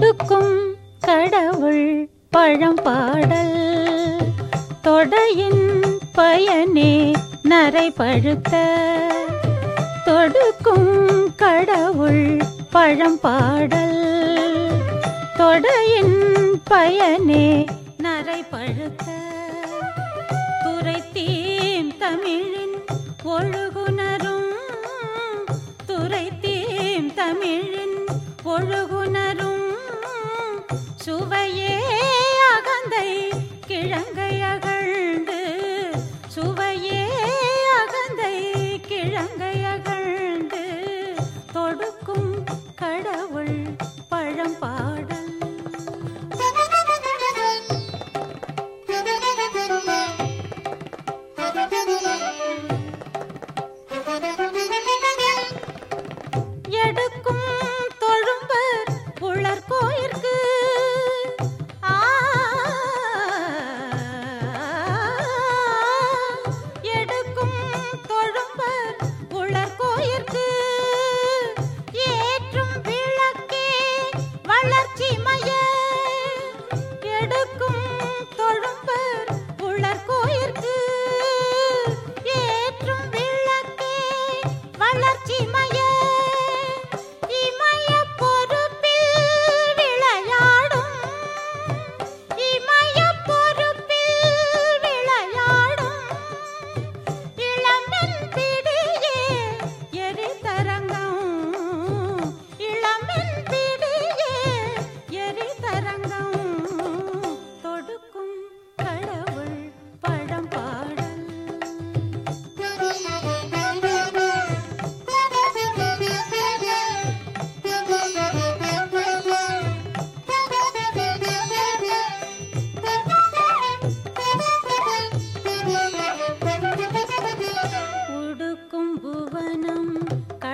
கொடுக்கும் கடவுள் பழம்பாடல். தொடையின் பயனே நரை பழுத்த. தொடுக்கும் கடவுள் பழம்பாடல். தொடையின் பயனே நரை பழுத்த. துரைத்தீம் தமிழின் ஒழுகுனரும் துரைத்தீம் தமிழின் ஒழுகுனரும்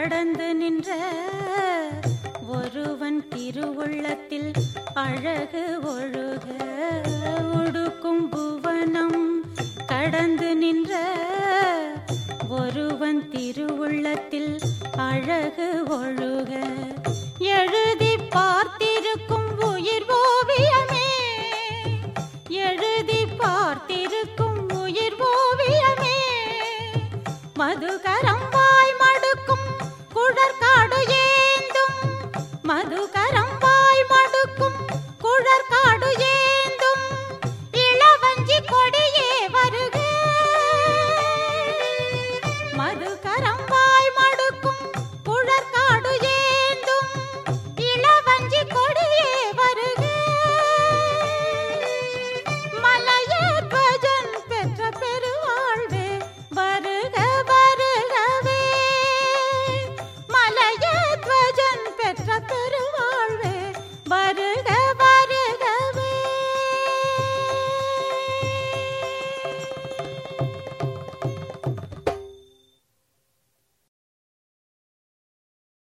கடந்து நின்ற ஒருவன் திருவுள்ளத்தில் அழகு ஒழுக உடுக்கும் புவனம். கடந்து நின்ற ஒருவன் திருவுள்ளத்தில் அழகு ஒழுக. எழுதி பார்த்திருக்கும் உயிர் ஓவியமே. எழுதி பார்த்திருக்கும் உயிர் ஓவியமே. மதுகரம்பாய் குடற்காடு ஏந்தும் மதுகரம்